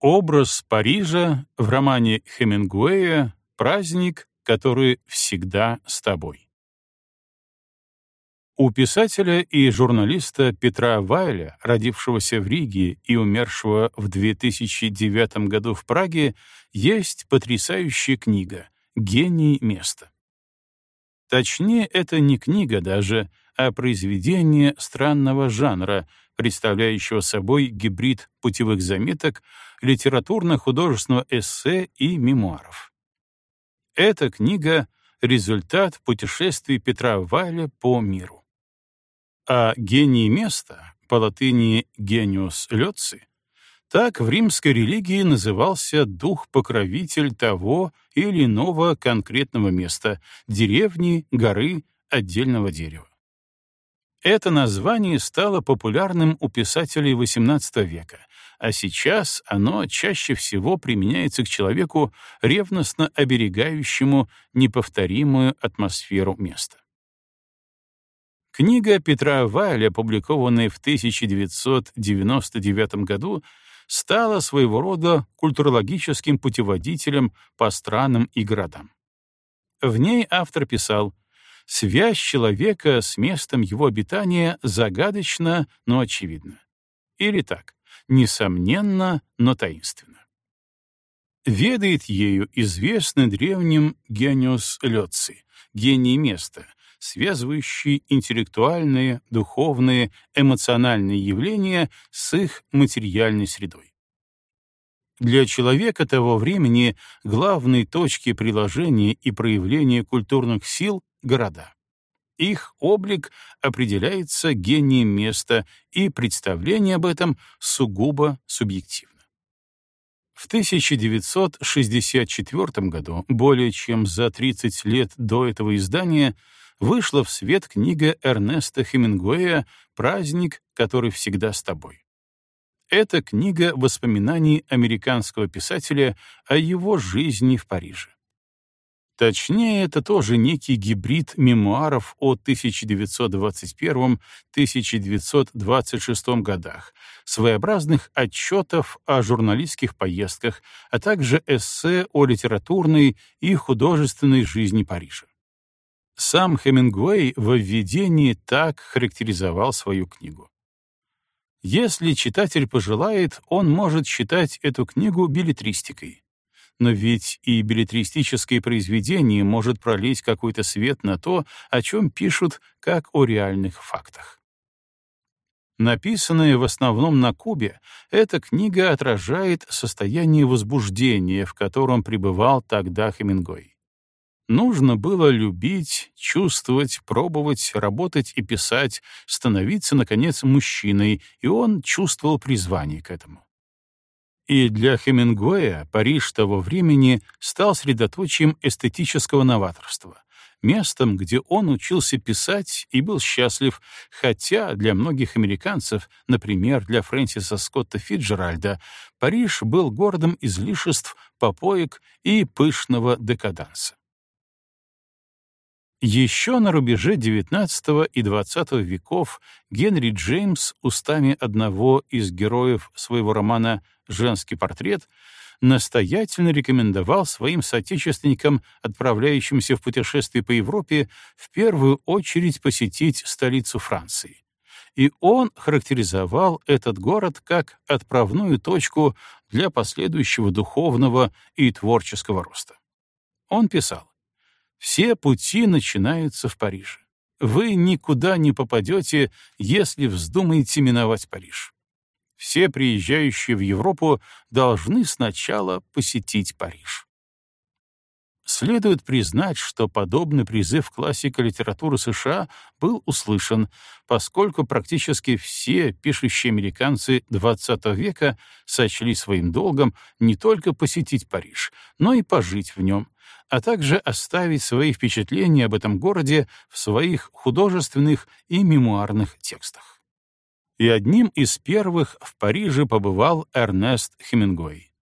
Образ Парижа в романе Хемингуэя «Праздник, который всегда с тобой». У писателя и журналиста Петра Вайля, родившегося в Риге и умершего в 2009 году в Праге, есть потрясающая книга «Гений места». Точнее, это не книга даже, а произведение странного жанра, представляющего собой гибрид путевых заметок, литературно-художественного эссе и мемуаров. Эта книга — результат путешествий Петра Вайля по миру. А гений места, по латыни «genius loci», так в римской религии назывался дух-покровитель того или иного конкретного места, деревни, горы, отдельного дерева. Это название стало популярным у писателей XVIII века, а сейчас оно чаще всего применяется к человеку, ревностно оберегающему неповторимую атмосферу места. Книга Петра Вайля, опубликованная в 1999 году, стала своего рода культурологическим путеводителем по странам и городам. В ней автор писал «Связь человека с местом его обитания загадочна, но очевидна». Или так, несомненно, но таинственно. Ведает ею известный древним гениус Лёци, гений места, связывающий интеллектуальные, духовные, эмоциональные явления с их материальной средой. Для человека того времени главные точки приложения и проявления культурных сил — города. Их облик определяется гением места, и представление об этом сугубо субъективно. В 1964 году, более чем за 30 лет до этого издания, вышла в свет книга Эрнеста Хемингуэя «Праздник, который всегда с тобой». Это книга воспоминаний американского писателя о его жизни в Париже. Точнее, это тоже некий гибрид мемуаров о 1921-1926 годах, своеобразных отчетов о журналистских поездках, а также эссе о литературной и художественной жизни Парижа. Сам Хемингуэй в введении так характеризовал свою книгу. Если читатель пожелает, он может считать эту книгу билетристикой. Но ведь и билетристическое произведение может пролить какой-то свет на то, о чем пишут, как о реальных фактах. Написанная в основном на Кубе, эта книга отражает состояние возбуждения, в котором пребывал тогда Хемингуэй. Нужно было любить, чувствовать, пробовать, работать и писать, становиться, наконец, мужчиной, и он чувствовал призвание к этому. И для Хемингуэя Париж того времени стал средоточием эстетического новаторства, местом, где он учился писать и был счастлив, хотя для многих американцев, например, для Фрэнсиса Скотта Фиджеральда, Париж был городом излишеств, попоек и пышного декаданса. Еще на рубеже XIX и XX веков Генри Джеймс устами одного из героев своего романа «Женский портрет» настоятельно рекомендовал своим соотечественникам, отправляющимся в путешествие по Европе, в первую очередь посетить столицу Франции. И он характеризовал этот город как отправную точку для последующего духовного и творческого роста. Он писал, все пути начинаются в Париже. Вы никуда не попадете, если вздумаете миновать Париж. Все приезжающие в Европу должны сначала посетить Париж. Следует признать, что подобный призыв классика литературы США был услышан, поскольку практически все пишущие американцы XX века сочли своим долгом не только посетить Париж, но и пожить в нем, а также оставить свои впечатления об этом городе в своих художественных и мемуарных текстах. И одним из первых в Париже побывал Эрнест Хемингуэй.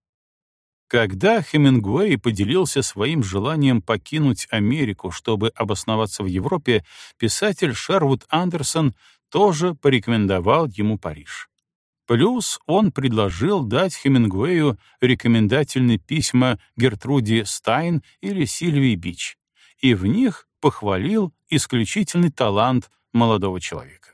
Когда Хемингуэй поделился своим желанием покинуть Америку, чтобы обосноваться в Европе, писатель Шервуд Андерсон тоже порекомендовал ему Париж. Плюс он предложил дать Хемингуэю рекомендательные письма Гертруде Стайн или Сильвии Бич, и в них похвалил исключительный талант молодого человека.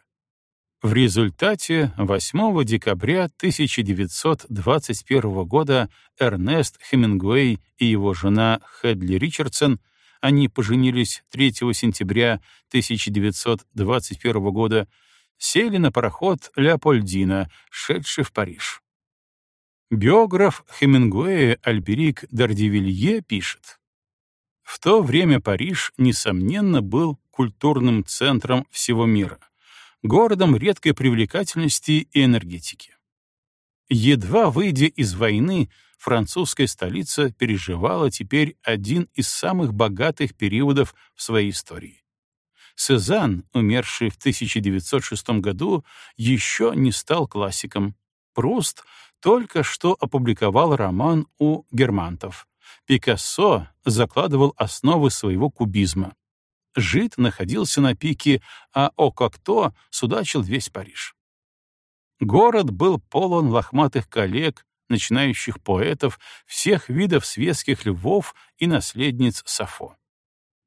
В результате 8 декабря 1921 года Эрнест Хемингуэй и его жена Хедли Ричардсон, они поженились 3 сентября 1921 года, сели на пароход Леопольдина, шедший в Париж. Биограф Хемингуэя Альберик Дардивилье пишет, «В то время Париж, несомненно, был культурным центром всего мира — городом редкой привлекательности и энергетики. Едва выйдя из войны, французская столица переживала теперь один из самых богатых периодов в своей истории. Сезанн, умерший в 1906 году, еще не стал классиком. Пруст только что опубликовал роман у германтов. Пикассо закладывал основы своего кубизма. Жид находился на пике, а о Ококто судачил весь Париж. Город был полон лохматых коллег, начинающих поэтов, всех видов светских львов и наследниц Сафо.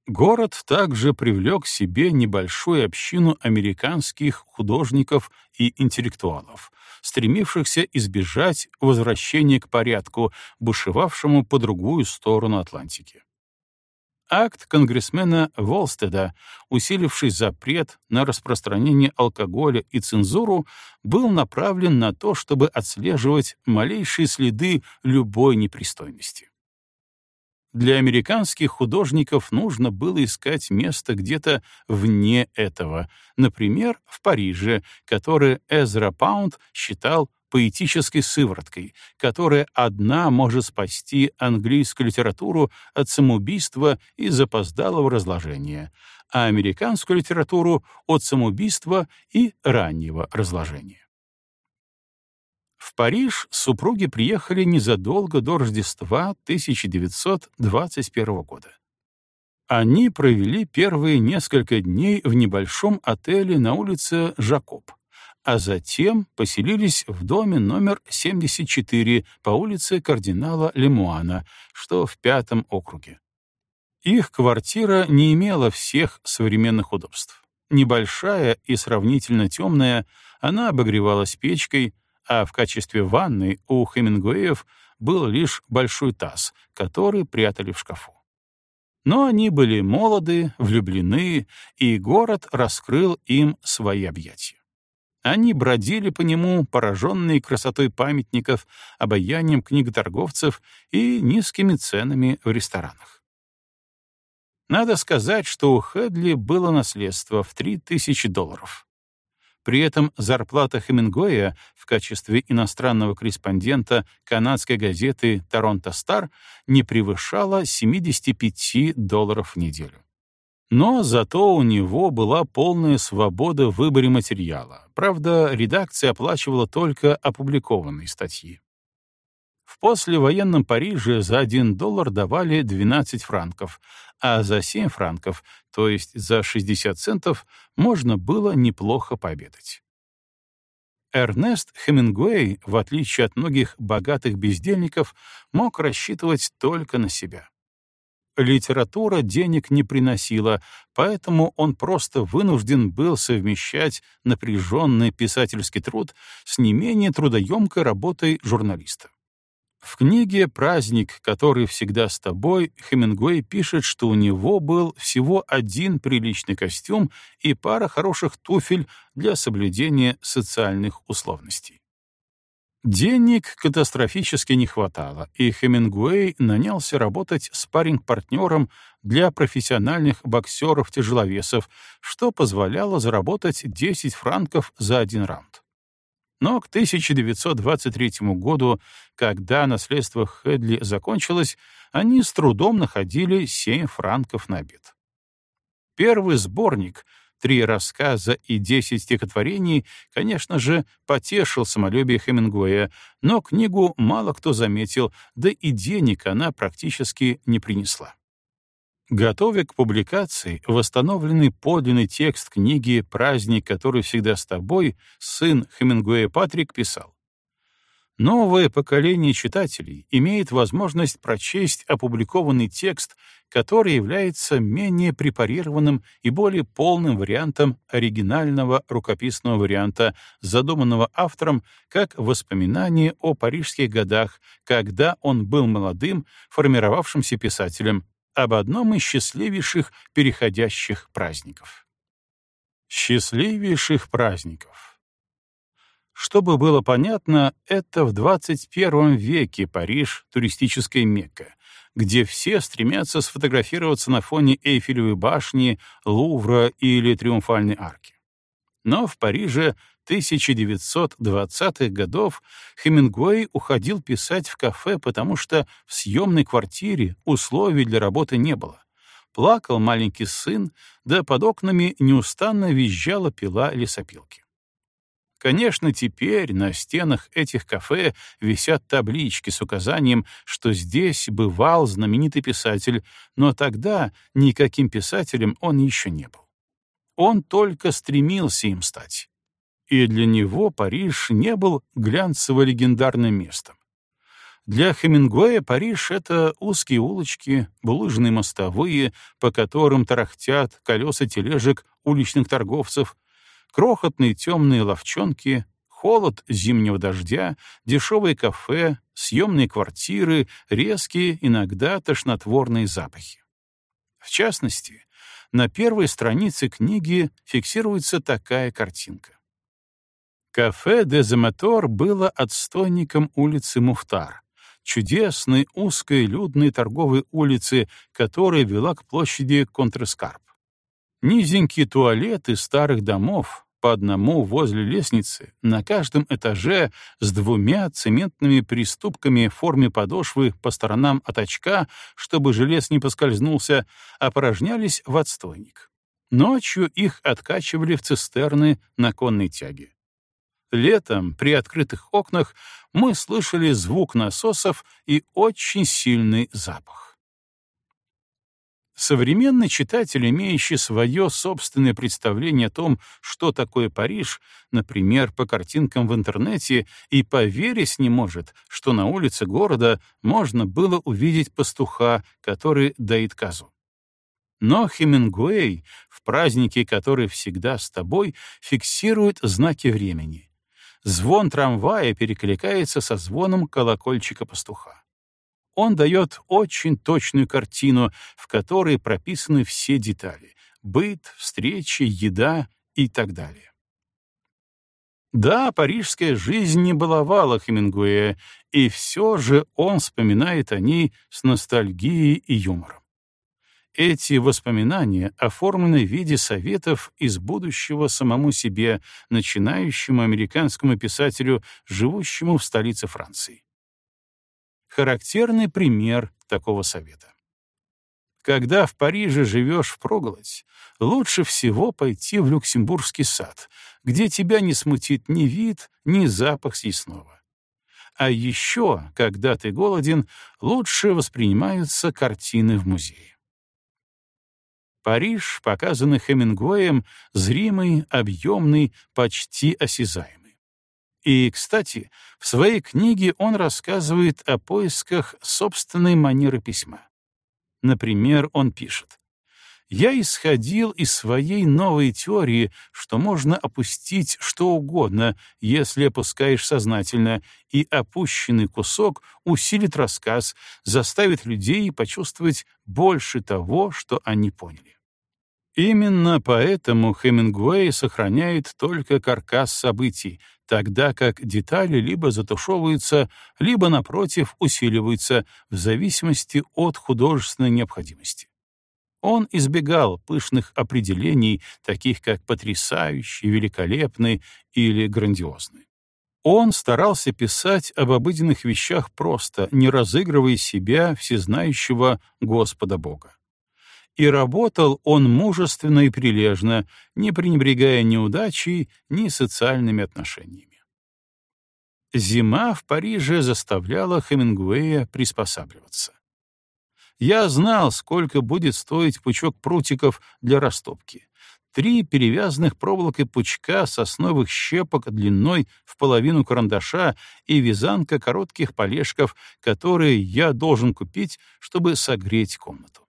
Город также привлек к себе небольшую общину американских художников и интеллектуалов, стремившихся избежать возвращения к порядку, бушевавшему по другую сторону Атлантики. Акт конгрессмена Волстеда, усиливший запрет на распространение алкоголя и цензуру, был направлен на то, чтобы отслеживать малейшие следы любой непристойности. Для американских художников нужно было искать место где-то вне этого, например, в Париже, которое Эзра Паунд считал поэтической сывороткой, которая одна может спасти английскую литературу от самоубийства и запоздалого разложения, а американскую литературу от самоубийства и раннего разложения. В Париж супруги приехали незадолго до Рождества 1921 года. Они провели первые несколько дней в небольшом отеле на улице Жакоб, а затем поселились в доме номер 74 по улице кардинала Лемуана, что в пятом округе. Их квартира не имела всех современных удобств. Небольшая и сравнительно темная, она обогревалась печкой, а в качестве ванны у Хемингуэев был лишь большой таз, который прятали в шкафу. Но они были молоды, влюблены, и город раскрыл им свои объятия. Они бродили по нему, пораженные красотой памятников, обаянием книготорговцев и низкими ценами в ресторанах. Надо сказать, что у Хедли было наследство в 3000 долларов. При этом зарплата Хемингуэя в качестве иностранного корреспондента канадской газеты «Торонто Стар» не превышала 75 долларов в неделю. Но зато у него была полная свобода в выборе материала. Правда, редакция оплачивала только опубликованные статьи. В послевоенном Париже за 1 доллар давали 12 франков, а за 7 франков, то есть за 60 центов, можно было неплохо пообедать. Эрнест Хемингуэй, в отличие от многих богатых бездельников, мог рассчитывать только на себя литература денег не приносила, поэтому он просто вынужден был совмещать напряженный писательский труд с не менее трудоемкой работой журналиста. В книге «Праздник, который всегда с тобой» Хемингуэй пишет, что у него был всего один приличный костюм и пара хороших туфель для соблюдения социальных условностей. Денег катастрофически не хватало, и Хемингуэй нанялся работать спарринг-партнером для профессиональных боксеров-тяжеловесов, что позволяло заработать 10 франков за один раунд. Но к 1923 году, когда наследство Хедли закончилось, они с трудом находили 7 франков на обед. Первый сборник — три рассказа и десять стихотворений, конечно же, потешил самолюбие Хемингуэя, но книгу мало кто заметил, да и денег она практически не принесла. Готовя к публикации восстановленный подлинный текст книги «Праздник, который всегда с тобой», сын Хемингуэя Патрик писал. Новое поколение читателей имеет возможность прочесть опубликованный текст, который является менее препарированным и более полным вариантом оригинального рукописного варианта, задуманного автором как воспоминание о парижских годах, когда он был молодым, формировавшимся писателем, об одном из счастливейших переходящих праздников. Счастливейших праздников. Чтобы было понятно, это в 21 веке Париж — туристическая Мекка, где все стремятся сфотографироваться на фоне Эйфелевой башни, Лувра или Триумфальной арки. Но в Париже 1920-х годов Хемингуэй уходил писать в кафе, потому что в съемной квартире условий для работы не было. Плакал маленький сын, да под окнами неустанно визжала пила лесопилки. Конечно, теперь на стенах этих кафе висят таблички с указанием, что здесь бывал знаменитый писатель, но тогда никаким писателем он еще не был. Он только стремился им стать. И для него Париж не был глянцево-легендарным местом. Для Хемингуэя Париж — это узкие улочки, булыжные мостовые, по которым тарахтят колеса тележек уличных торговцев, крохотные темные ловчонки, холод зимнего дождя, дешевые кафе, съемные квартиры, резкие, иногда тошнотворные запахи. В частности, на первой странице книги фиксируется такая картинка. Кафе «Де Заматор» было отстойником улицы Муфтар, чудесной узкой людной торговой улицы, которая вела к площади Контрескарп. Низенькие туалеты старых домов, по одному возле лестницы, на каждом этаже с двумя цементными приступками в форме подошвы по сторонам от очка, чтобы желез не поскользнулся, опорожнялись в отстойник. Ночью их откачивали в цистерны на конной тяге. Летом при открытых окнах мы слышали звук насосов и очень сильный запах. Современный читатель, имеющий свое собственное представление о том, что такое Париж, например, по картинкам в интернете, и поверить не может, что на улице города можно было увидеть пастуха, который доит козу. Но Хемингуэй, в празднике, который всегда с тобой, фиксирует знаки времени. Звон трамвая перекликается со звоном колокольчика пастуха он дает очень точную картину, в которой прописаны все детали — быт, встречи, еда и так далее. Да, парижская жизнь не баловала Хемингуэя, и все же он вспоминает о ней с ностальгией и юмором. Эти воспоминания оформлены в виде советов из будущего самому себе, начинающему американскому писателю, живущему в столице Франции характерный пример такого совета. Когда в Париже живешь впроголодь, лучше всего пойти в Люксембургский сад, где тебя не смутит ни вид, ни запах съестного. А еще, когда ты голоден, лучше воспринимаются картины в музее. Париж, показанный Хемингуэем, зримый, объемный, почти осязаемый. И, кстати, в своей книге он рассказывает о поисках собственной манеры письма. Например, он пишет, «Я исходил из своей новой теории, что можно опустить что угодно, если опускаешь сознательно, и опущенный кусок усилит рассказ, заставит людей почувствовать больше того, что они поняли. Именно поэтому Хемингуэй сохраняет только каркас событий, тогда как детали либо затушевываются, либо, напротив, усиливаются в зависимости от художественной необходимости. Он избегал пышных определений, таких как потрясающий, великолепный или грандиозный. Он старался писать об обыденных вещах просто, не разыгрывая себя всезнающего Господа Бога и работал он мужественно и прилежно, не пренебрегая неудачей ни социальными отношениями. Зима в Париже заставляла Хемингуэя приспосабливаться. Я знал, сколько будет стоить пучок прутиков для растопки. три перевязанных проволокой пучка сосновых щепок длиной в половину карандаша и вязанка коротких полежков, которые я должен купить, чтобы согреть комнату.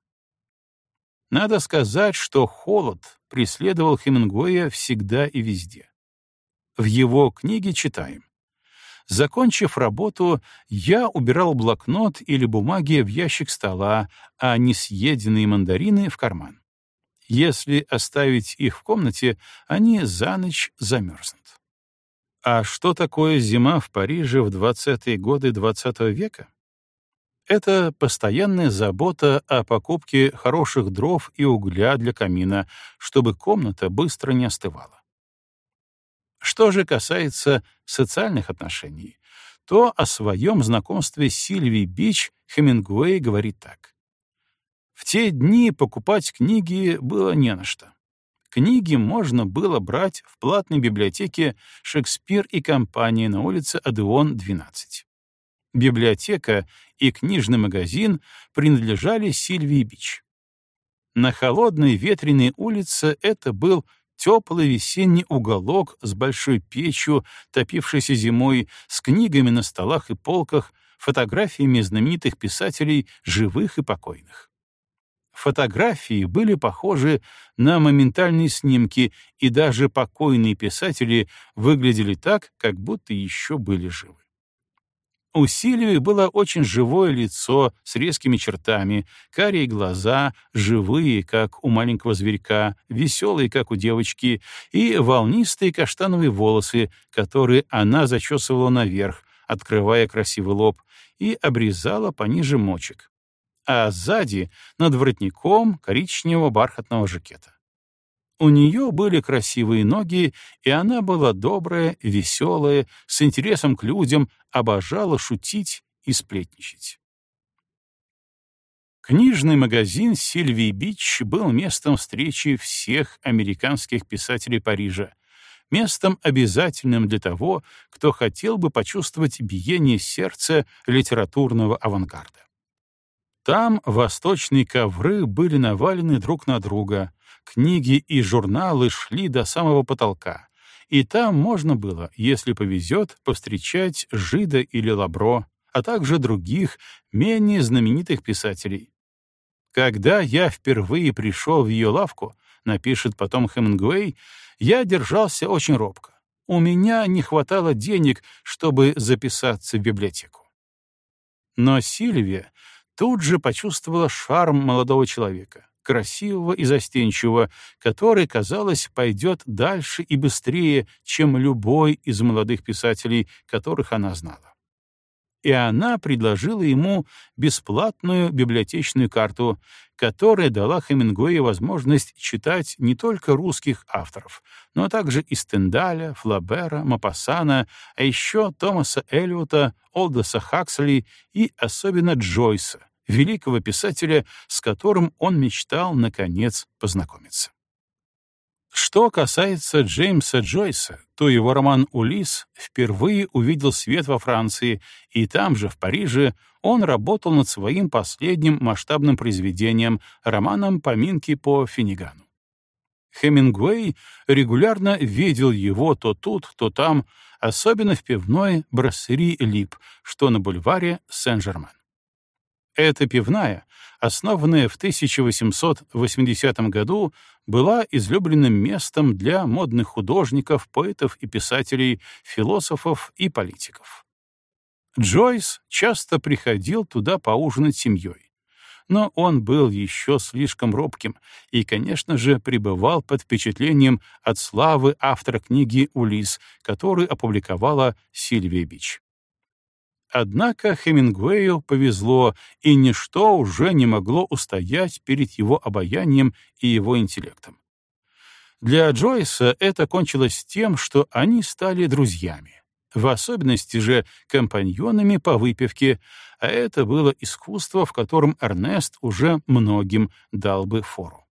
Надо сказать, что холод преследовал Хемингуэя всегда и везде. В его книге читаем. Закончив работу, я убирал блокнот или бумаги в ящик стола, а несъеденные мандарины — в карман. Если оставить их в комнате, они за ночь замерзнут. А что такое зима в Париже в 20-е годы XX -го века? Это постоянная забота о покупке хороших дров и угля для камина, чтобы комната быстро не остывала. Что же касается социальных отношений, то о своем знакомстве с Сильвией Бич Хемингуэй говорит так. В те дни покупать книги было не на что. Книги можно было брать в платной библиотеке «Шекспир и компания» на улице Адеон, 12. Библиотека и книжный магазин принадлежали Сильвии Бич. На холодной ветреной улице это был теплый весенний уголок с большой печью, топившейся зимой, с книгами на столах и полках, фотографиями знаменитых писателей, живых и покойных. Фотографии были похожи на моментальные снимки, и даже покойные писатели выглядели так, как будто еще были живы. У Сильвии было очень живое лицо с резкими чертами, карие глаза, живые, как у маленького зверька, веселые, как у девочки, и волнистые каштановые волосы, которые она зачесывала наверх, открывая красивый лоб, и обрезала пониже мочек. А сзади, над воротником, коричневого бархатного жакета. У нее были красивые ноги, и она была добрая, веселая, с интересом к людям, обожала шутить и сплетничать. Книжный магазин «Сильвий Бич» был местом встречи всех американских писателей Парижа, местом обязательным для того, кто хотел бы почувствовать биение сердца литературного авангарда. Там восточные ковры были навалены друг на друга, книги и журналы шли до самого потолка, и там можно было, если повезет, повстречать Жида или Лабро, а также других, менее знаменитых писателей. Когда я впервые пришел в ее лавку, напишет потом Хемингуэй, я держался очень робко. У меня не хватало денег, чтобы записаться в библиотеку. Но Сильвия тут же почувствовала шарм молодого человека, красивого и застенчивого, который, казалось, пойдет дальше и быстрее, чем любой из молодых писателей, которых она знала. И она предложила ему бесплатную библиотечную карту, которая дала Хемингуэю возможность читать не только русских авторов, но также и Стендаля, Флабера, Мапассана, а еще Томаса Эллиота, Олдоса Хаксли и особенно Джойса, великого писателя, с которым он мечтал, наконец, познакомиться. Что касается Джеймса Джойса, то его роман «Улисс» впервые увидел свет во Франции, и там же, в Париже, он работал над своим последним масштабным произведением, романом «Поминки по Финигану». Хемингуэй регулярно видел его то тут, то там, особенно в пивной Брассери Лип, что на бульваре Сен-Жермен. Эта пивная, основанная в 1880 году, была излюбленным местом для модных художников, поэтов и писателей, философов и политиков. Джойс часто приходил туда поужинать семьей, но он был еще слишком робким и, конечно же, пребывал под впечатлением от славы автора книги «Улис», которую опубликовала Сильвия Бич. Однако Хемингуэю повезло, и ничто уже не могло устоять перед его обаянием и его интеллектом. Для Джойса это кончилось тем, что они стали друзьями, в особенности же компаньонами по выпивке, а это было искусство, в котором Эрнест уже многим дал бы фору.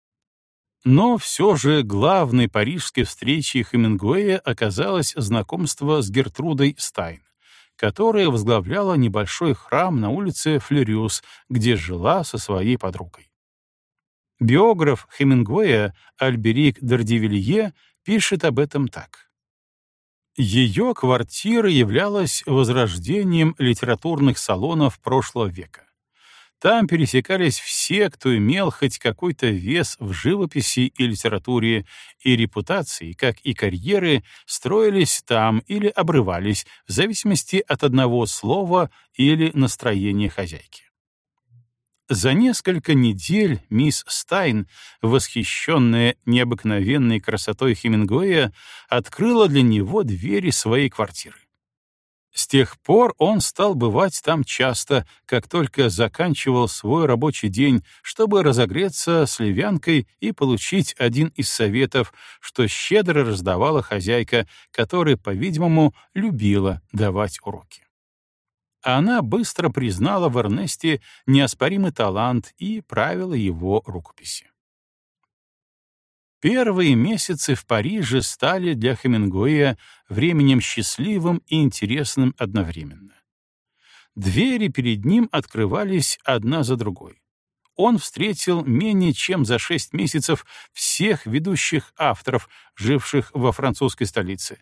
Но все же главной парижской встречей Хемингуэя оказалось знакомство с Гертрудой Стайн которая возглавляла небольшой храм на улице Флюриус, где жила со своей подругой. Биограф Хемингуэя Альберик Дардивилье пишет об этом так. Ее квартира являлась возрождением литературных салонов прошлого века. Там пересекались все, кто имел хоть какой-то вес в живописи и литературе, и репутации, как и карьеры, строились там или обрывались в зависимости от одного слова или настроения хозяйки. За несколько недель мисс Стайн, восхищенная необыкновенной красотой Хемингуэя, открыла для него двери своей квартиры. С тех пор он стал бывать там часто, как только заканчивал свой рабочий день, чтобы разогреться с левянкой и получить один из советов, что щедро раздавала хозяйка, которая, по-видимому, любила давать уроки она быстро признала в Эрнесте неоспоримый талант и правила его рукописи. Первые месяцы в Париже стали для Хемингуэя временем счастливым и интересным одновременно. Двери перед ним открывались одна за другой. Он встретил менее чем за шесть месяцев всех ведущих авторов, живших во французской столице,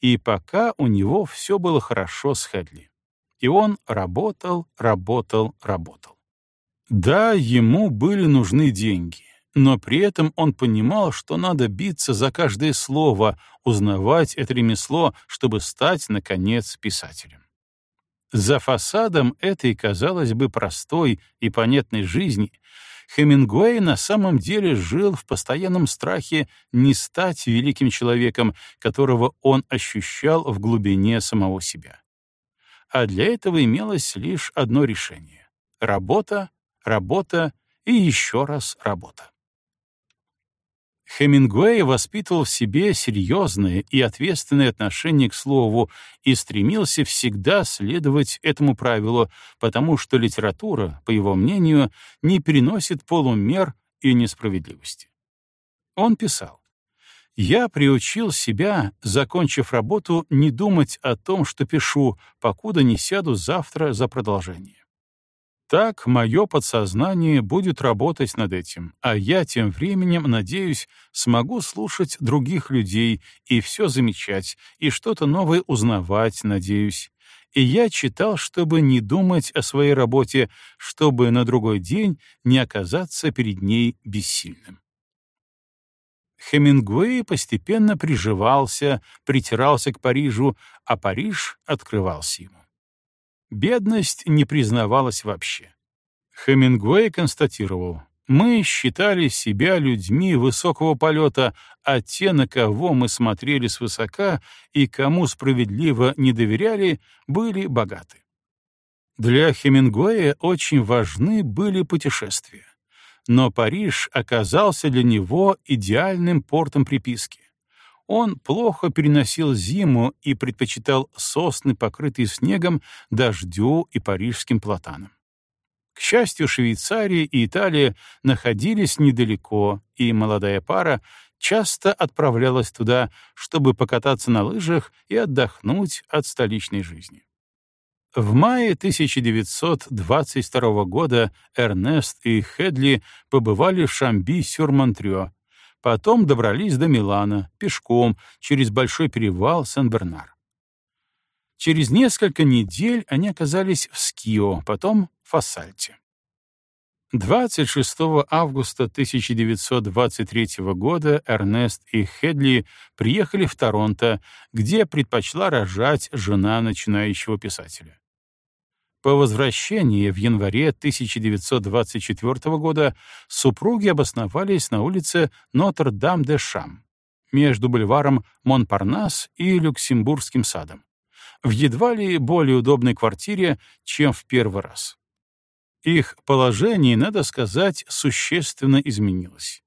и пока у него все было хорошо с Хедли. И он работал, работал, работал. Да, ему были нужны деньги, но при этом он понимал, что надо биться за каждое слово, узнавать это ремесло, чтобы стать, наконец, писателем. За фасадом этой, казалось бы, простой и понятной жизни Хемингуэй на самом деле жил в постоянном страхе не стать великим человеком, которого он ощущал в глубине самого себя а для этого имелось лишь одно решение — работа, работа и еще раз работа. Хемингуэй воспитывал в себе серьезное и ответственное отношение к слову и стремился всегда следовать этому правилу, потому что литература, по его мнению, не переносит полумер и несправедливости. Он писал, я приучил себя, закончив работу, не думать о том, что пишу, покуда не сяду завтра за продолжение. Так мое подсознание будет работать над этим, а я тем временем, надеюсь, смогу слушать других людей и все замечать, и что-то новое узнавать, надеюсь. И я читал, чтобы не думать о своей работе, чтобы на другой день не оказаться перед ней бессильным. Хемингуэй постепенно приживался, притирался к Парижу, а Париж открывался ему. Бедность не признавалась вообще. Хемингуэй констатировал, «Мы считали себя людьми высокого полета, а те, на кого мы смотрели свысока и кому справедливо не доверяли, были богаты». Для Хемингуэя очень важны были путешествия но Париж оказался для него идеальным портом приписки. Он плохо переносил зиму и предпочитал сосны, покрытые снегом, дождю и парижским платанам. К счастью, Швейцария и Италия находились недалеко, и молодая пара часто отправлялась туда, чтобы покататься на лыжах и отдохнуть от столичной жизни. В мае 1922 года Эрнест и Хедли побывали в Шамби-сюр-Монтрё, потом добрались до Милана пешком через большой перевал Сен-Бернар. Через несколько недель они оказались в Скио, потом в Ассальте. 26 августа 1923 года Эрнест и Хедли приехали в Торонто, где предпочла рожать жена начинающего писателя. По возвращении в январе 1924 года супруги обосновались на улице Нотр-Дам-де-Шам между бульваром Монпарнас и Люксембургским садом, в едва ли более удобной квартире, чем в первый раз. Их положение, надо сказать, существенно изменилось.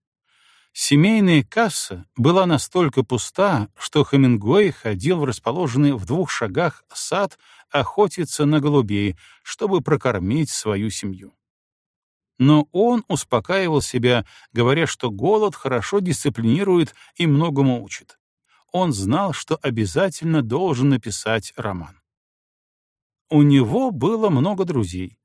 Семейная касса была настолько пуста, что Хемингуэй ходил в расположенный в двух шагах сад охотиться на голубей, чтобы прокормить свою семью. Но он успокаивал себя, говоря, что голод хорошо дисциплинирует и многому учит. Он знал, что обязательно должен написать роман. У него было много друзей.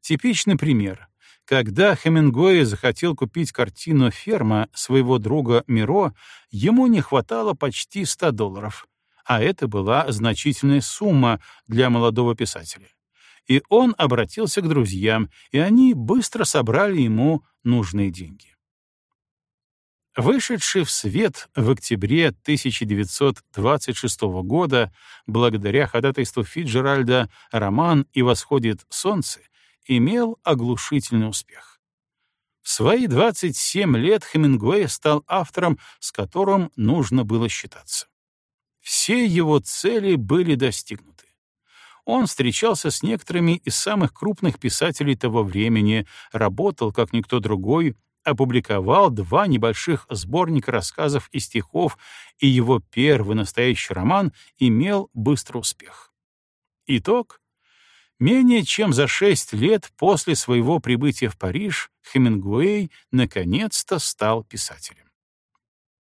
Типичный пример. Когда Хемингуэй захотел купить картину «Ферма» своего друга Миро, ему не хватало почти 100 долларов, а это была значительная сумма для молодого писателя. И он обратился к друзьям, и они быстро собрали ему нужные деньги. Вышедший в свет в октябре 1926 года, благодаря ходатайству Фиджеральда, роман «И восходит солнце» имел оглушительный успех. В свои 27 лет Хемингуэй стал автором, с которым нужно было считаться. Все его цели были достигнуты. Он встречался с некоторыми из самых крупных писателей того времени, работал, как никто другой, опубликовал два небольших сборника рассказов и стихов, и его первый настоящий роман имел быстрый успех. Итог Менее чем за шесть лет после своего прибытия в Париж Хемингуэй наконец-то стал писателем.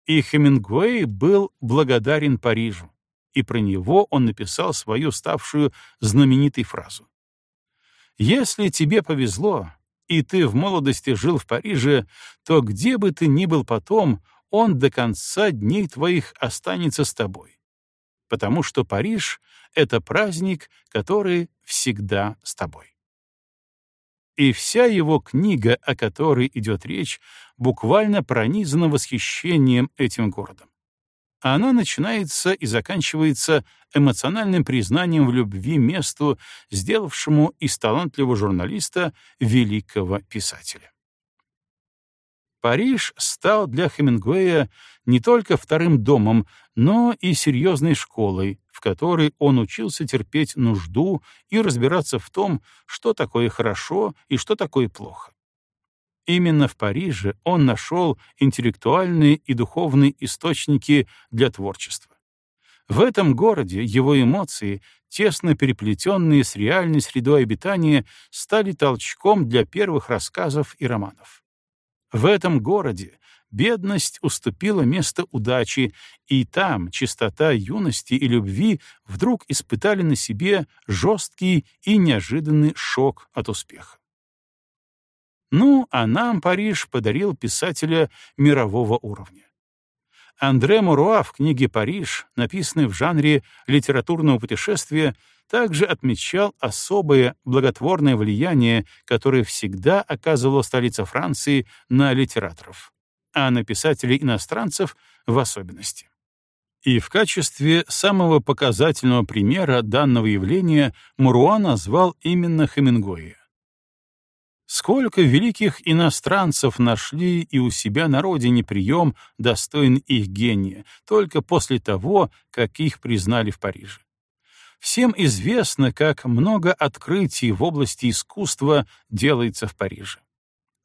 И Хемингуэй был благодарен Парижу, и про него он написал свою ставшую знаменитой фразу. «Если тебе повезло, и ты в молодости жил в Париже, то где бы ты ни был потом, он до конца дней твоих останется с тобой, потому что Париж — это праздник, который всегда с тобой. И вся его книга, о которой идет речь, буквально пронизана восхищением этим городом. Она начинается и заканчивается эмоциональным признанием в любви месту, сделавшему из талантливого журналиста великого писателя. Париж стал для Хемингуэя не только вторым домом, но и серьезной школой, в которой он учился терпеть нужду и разбираться в том, что такое хорошо и что такое плохо. Именно в Париже он нашел интеллектуальные и духовные источники для творчества. В этом городе его эмоции, тесно переплетенные с реальной средой обитания, стали толчком для первых рассказов и романов. В этом городе бедность уступила место удачи, и там чистота юности и любви вдруг испытали на себе жесткий и неожиданный шок от успеха. Ну, а нам Париж подарил писателя мирового уровня. Андре Муруа в книге «Париж», написанной в жанре литературного путешествия, также отмечал особое благотворное влияние, которое всегда оказывала столица Франции на литераторов, а на писателей-иностранцев в особенности. И в качестве самого показательного примера данного явления Муруа назвал именно Хемингуэя. Сколько великих иностранцев нашли и у себя на родине прием, достойный их гения, только после того, как их признали в Париже. Всем известно, как много открытий в области искусства делается в Париже.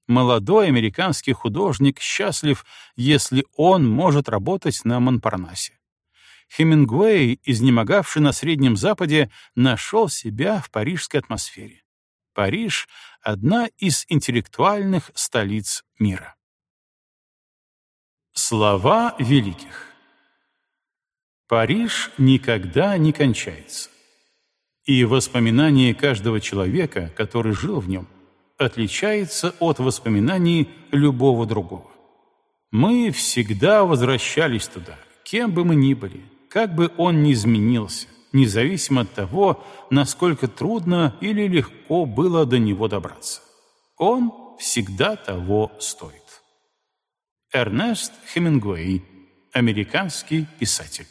Молодой американский художник счастлив, если он может работать на Монпарнасе. Хемингуэй, изнемогавший на Среднем Западе, нашел себя в парижской атмосфере. Париж — одна из интеллектуальных столиц мира. Слова великих Париж никогда не кончается. И воспоминание каждого человека, который жил в нем, отличается от воспоминаний любого другого. Мы всегда возвращались туда, кем бы мы ни были, как бы он ни изменился, независимо от того, насколько трудно или легко было до него добраться. Он всегда того стоит. Эрнест Хемингуэй, американский писатель.